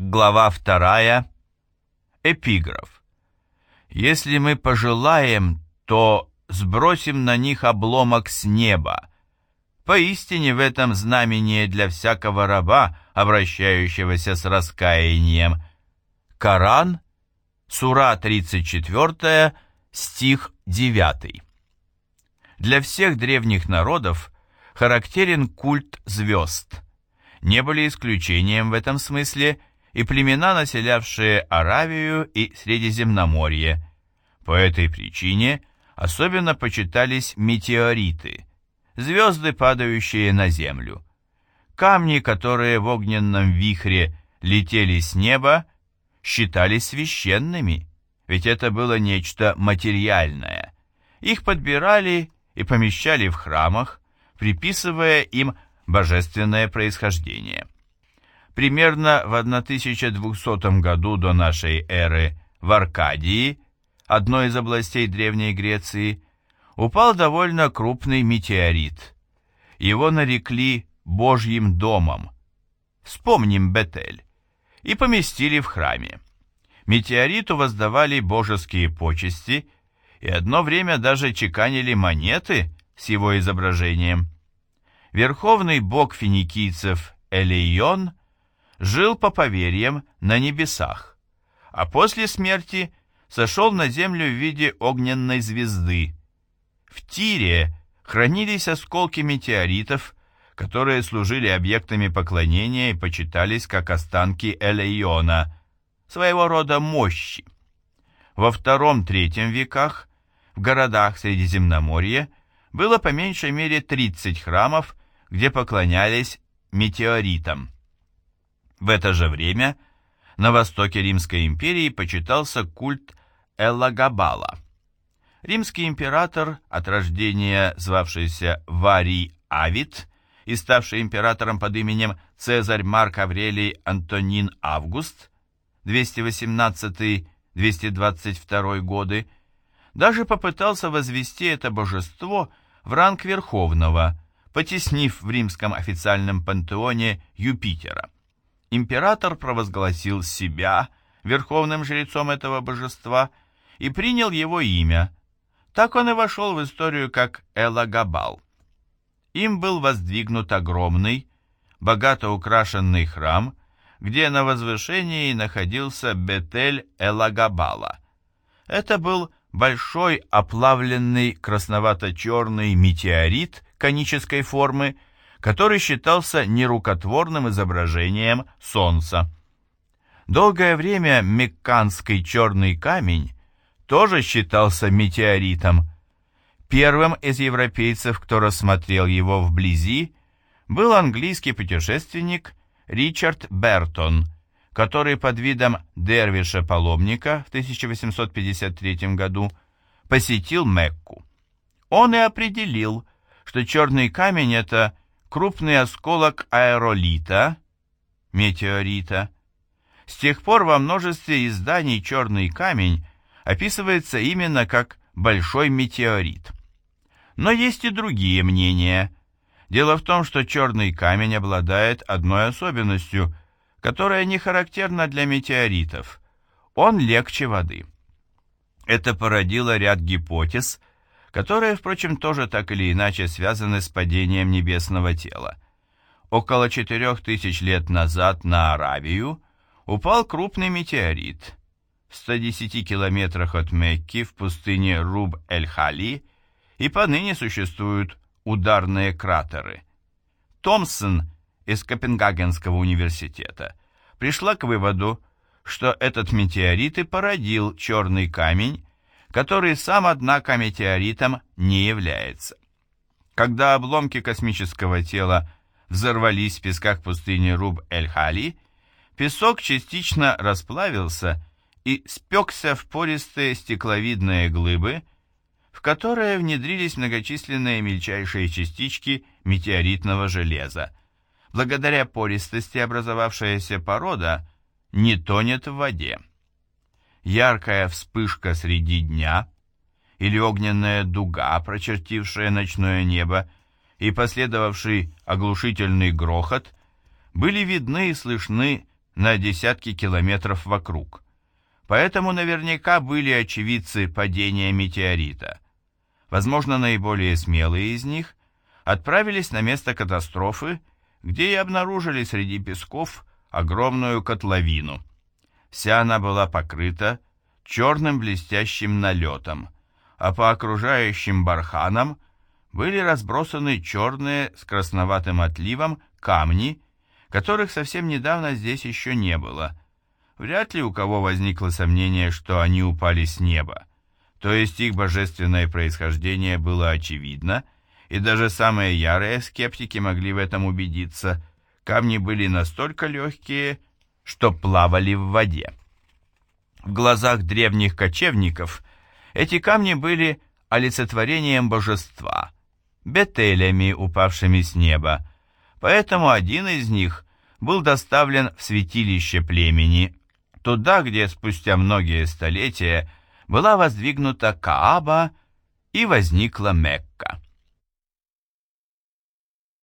Глава вторая. Эпиграф. Если мы пожелаем, то сбросим на них обломок с неба. Поистине в этом знамение для всякого раба, обращающегося с раскаянием. Коран, сура 34, стих 9. Для всех древних народов характерен культ звезд. Не были исключением в этом смысле и племена, населявшие Аравию и Средиземноморье. По этой причине особенно почитались метеориты, звезды, падающие на землю. Камни, которые в огненном вихре летели с неба, считались священными, ведь это было нечто материальное. Их подбирали и помещали в храмах, приписывая им божественное происхождение. Примерно в 1200 году до нашей эры в Аркадии, одной из областей Древней Греции, упал довольно крупный метеорит. Его нарекли Божьим домом. Вспомним Бетель. И поместили в храме. Метеориту воздавали божеские почести и одно время даже чеканили монеты с его изображением. Верховный бог финикийцев Элейон жил по поверьям на небесах, а после смерти сошел на землю в виде огненной звезды. В Тире хранились осколки метеоритов, которые служили объектами поклонения и почитались как останки Элейона, своего рода мощи. Во втором-третьем веках в городах Средиземноморья было по меньшей мере 30 храмов, где поклонялись метеоритам. В это же время на востоке Римской империи почитался культ Эллагабала. Римский император, от рождения звавшийся Варий Авит и ставший императором под именем Цезарь Марк Аврелий Антонин Август, 218-222 годы, даже попытался возвести это божество в ранг верховного, потеснив в римском официальном пантеоне Юпитера император провозгласил себя верховным жрецом этого божества и принял его имя. Так он и вошел в историю как Элагабал. Им был воздвигнут огромный, богато украшенный храм, где на возвышении находился Бетель Элагабала. Это был большой оплавленный красновато-черный метеорит конической формы, который считался нерукотворным изображением Солнца. Долгое время мекканский черный камень тоже считался метеоритом. Первым из европейцев, кто рассмотрел его вблизи, был английский путешественник Ричард Бертон, который под видом дервиша-паломника в 1853 году посетил Мекку. Он и определил, что черный камень – это крупный осколок аэролита, метеорита. С тех пор во множестве изданий черный камень описывается именно как большой метеорит. Но есть и другие мнения. Дело в том, что черный камень обладает одной особенностью, которая не характерна для метеоритов. Он легче воды. Это породило ряд гипотез, которые, впрочем, тоже так или иначе связаны с падением небесного тела. Около 4000 лет назад на Аравию упал крупный метеорит. В 110 километрах от Мекки в пустыне Руб-эль-Хали и поныне существуют ударные кратеры. Томпсон из Копенгагенского университета пришла к выводу, что этот метеорит и породил черный камень, который сам, однако, метеоритом не является. Когда обломки космического тела взорвались в песках пустыни Руб-эль-Хали, песок частично расплавился и спекся в пористые стекловидные глыбы, в которые внедрились многочисленные мельчайшие частички метеоритного железа. Благодаря пористости образовавшаяся порода не тонет в воде яркая вспышка среди дня или огненная дуга, прочертившая ночное небо, и последовавший оглушительный грохот были видны и слышны на десятки километров вокруг. Поэтому наверняка были очевидцы падения метеорита. Возможно, наиболее смелые из них отправились на место катастрофы, где и обнаружили среди песков огромную котловину. Вся она была покрыта черным блестящим налетом, а по окружающим барханам были разбросаны черные с красноватым отливом камни, которых совсем недавно здесь еще не было. Вряд ли у кого возникло сомнение, что они упали с неба. То есть их божественное происхождение было очевидно, и даже самые ярые скептики могли в этом убедиться. Камни были настолько легкие, что плавали в воде. В глазах древних кочевников эти камни были олицетворением божества, бетелями, упавшими с неба, поэтому один из них был доставлен в святилище племени, туда, где спустя многие столетия была воздвигнута Кааба и возникла Мекка.